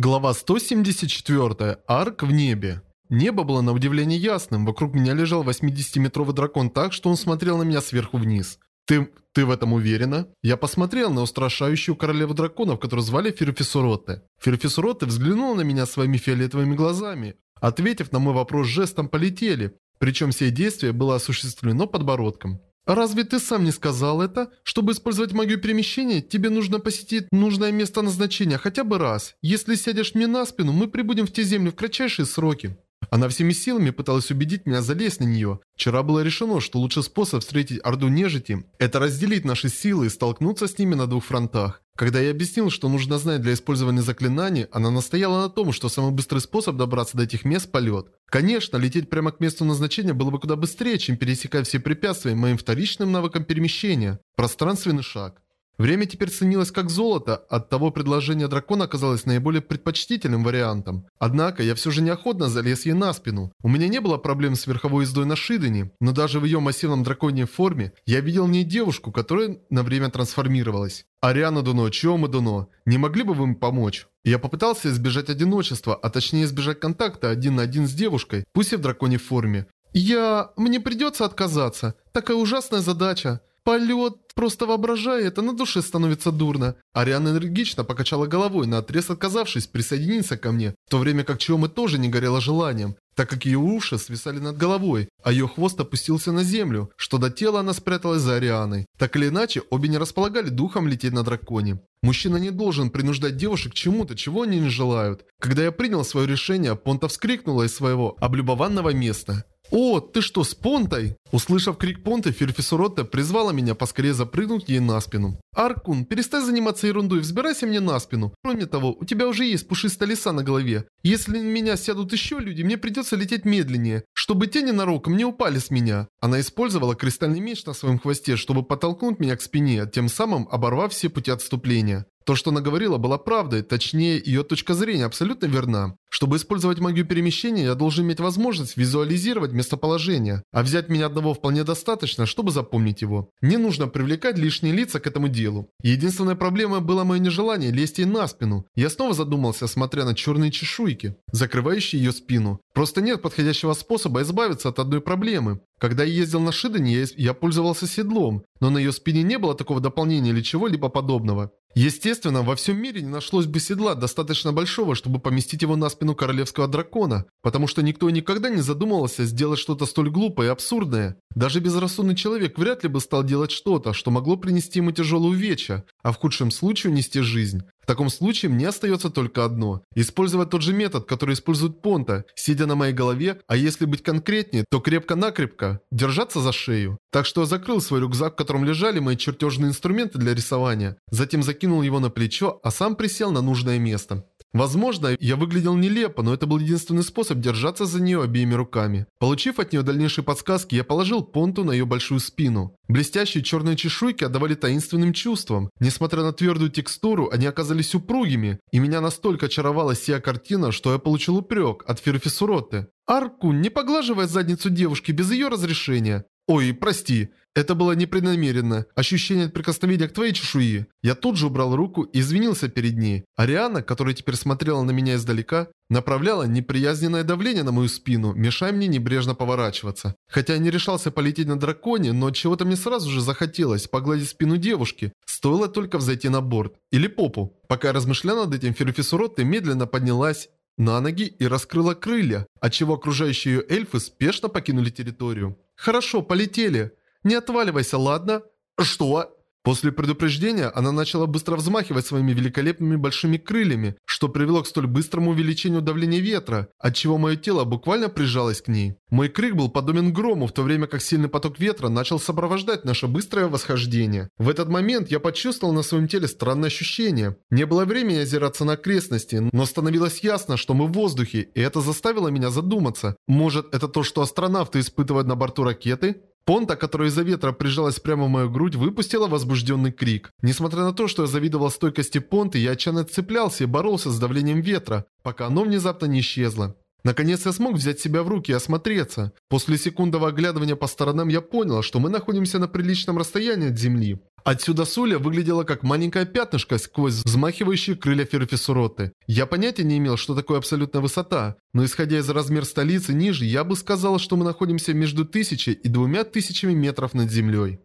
Глава 174. Арк в небе. Небо было на удивление ясным, вокруг меня лежал 80-метровый дракон так, что он смотрел на меня сверху вниз. «Ты... ты в этом уверена?» Я посмотрел на устрашающую королеву драконов, которую звали Ферфисуротте. Ферфисуротте взглянула на меня своими фиолетовыми глазами. Ответив на мой вопрос жестом, полетели. Причем все действие было осуществлено подбородком. «Разве ты сам не сказал это? Чтобы использовать магию перемещения, тебе нужно посетить нужное место назначения хотя бы раз. Если сядешь мне на спину, мы прибудем в те земли в кратчайшие сроки». Она всеми силами пыталась убедить меня залезть на нее. Вчера было решено, что лучший способ встретить Орду Нежити – это разделить наши силы и столкнуться с ними на двух фронтах. Когда я объяснил, что нужно знать для использования заклинаний, она настояла на том, что самый быстрый способ добраться до этих мест – полет. Конечно, лететь прямо к месту назначения было бы куда быстрее, чем пересекать все препятствия моим вторичным навыком перемещения – пространственный шаг. Время теперь ценилось как золото, от того предложение дракона оказалось наиболее предпочтительным вариантом. Однако, я все же неохотно залез ей на спину. У меня не было проблем с верховой ездой на Шидане, но даже в ее массивном драконьей форме я видел в ней девушку, которая на время трансформировалась. Ариана Дуно, Чиома Дуно, не могли бы вы мне помочь? Я попытался избежать одиночества, а точнее избежать контакта один на один с девушкой, пусть и в драконьей форме. «Я... мне придется отказаться. Такая ужасная задача. Полет, просто воображая это, на душе становится дурно. Ариана энергично покачала головой, наотрез отказавшись присоединиться ко мне, в то время как Чиома тоже не горела желанием, так как ее уши свисали над головой, а ее хвост опустился на землю, что до тела она спряталась за Арианой. Так или иначе, обе не располагали духом лететь на драконе. Мужчина не должен принуждать девушек к чему-то, чего они не желают. Когда я принял свое решение, Понта вскрикнула из своего облюбованного места. «О, ты что, с Понтой?» Услышав крик Понты, Ферфисуротта призвала меня поскорее запрыгнуть ей на спину. «Аркун, перестань заниматься ерундой, взбирайся мне на спину. Кроме того, у тебя уже есть пушистая лиса на голове. Если на меня сядут еще люди, мне придется лететь медленнее, чтобы те ненароком не упали с меня». Она использовала кристальный меч на своем хвосте, чтобы подтолкнуть меня к спине, тем самым оборвав все пути отступления. То, что она говорила, была правдой, точнее, ее точка зрения абсолютно верна. Чтобы использовать магию перемещения, я должен иметь возможность визуализировать местоположение, а взять меня одного вполне достаточно, чтобы запомнить его. Не нужно привлекать лишние лица к этому делу. Единственная проблема было мое нежелание лезть ей на спину. Я снова задумался, смотря на черные чешуйки, закрывающие ее спину. Просто нет подходящего способа избавиться от одной проблемы. Когда я ездил на Шидане, я, я пользовался седлом, но на ее спине не было такого дополнения или чего-либо подобного. Естественно, во всем мире не нашлось бы седла достаточно большого, чтобы поместить его на спину королевского дракона, потому что никто никогда не задумывался сделать что-то столь глупое и абсурдное. Даже безрассудный человек вряд ли бы стал делать что-то, что могло принести ему тяжелую увечья, а в худшем случае унести жизнь. В таком случае мне остается только одно – использовать тот же метод, который использует Понта, сидя на моей голове, а если быть конкретнее, то крепко-накрепко держаться за шею. Так что я закрыл свой рюкзак, в котором лежали мои чертежные инструменты для рисования, затем закинул его на плечо, а сам присел на нужное место. Возможно, я выглядел нелепо, но это был единственный способ держаться за нее обеими руками. Получив от нее дальнейшие подсказки, я положил понту на ее большую спину. Блестящие черные чешуйки отдавали таинственным чувствам. Несмотря на твердую текстуру, они оказались упругими, и меня настолько очаровала сия картина, что я получил упрек от Ферфисуроты. «Аркун, не поглаживай задницу девушки без ее разрешения». «Ой, прости, это было непреднамеренно. Ощущение от прикосновения к твоей чешуи. Я тут же убрал руку и извинился перед ней. Ариана, которая теперь смотрела на меня издалека, направляла неприязненное давление на мою спину, мешая мне небрежно поворачиваться. Хотя я не решался полететь на драконе, но чего-то мне сразу же захотелось погладить спину девушки. Стоило только взойти на борт. Или попу. Пока я размышлял над этим, Ферфисуротте медленно поднялась на ноги и раскрыла крылья, отчего окружающие ее эльфы спешно покинули территорию. «Хорошо, полетели. Не отваливайся, ладно?» «Что?» После предупреждения она начала быстро взмахивать своими великолепными большими крыльями, что привело к столь быстрому увеличению давления ветра, отчего мое тело буквально прижалось к ней. Мой крик был подобен грому, в то время как сильный поток ветра начал сопровождать наше быстрое восхождение. В этот момент я почувствовал на своем теле странное ощущение. Не было времени озираться на окрестности, но становилось ясно, что мы в воздухе, и это заставило меня задуматься. Может, это то, что астронавты испытывают на борту ракеты? Понта, которая из-за ветра прижалась прямо в мою грудь, выпустила возбужденный крик. Несмотря на то, что я завидовал стойкости Понты, я отчаянно цеплялся и боролся с давлением ветра, пока оно внезапно не исчезло. Наконец я смог взять себя в руки и осмотреться. После секундного оглядывания по сторонам я понял, что мы находимся на приличном расстоянии от Земли. Отсюда Суля выглядела как маленькое пятнышко сквозь взмахивающие крылья Ферфисуроты. Я понятия не имел, что такое абсолютная высота, но исходя из размер столицы ниже, я бы сказал, что мы находимся между тысячей и двумя тысячами метров над землей.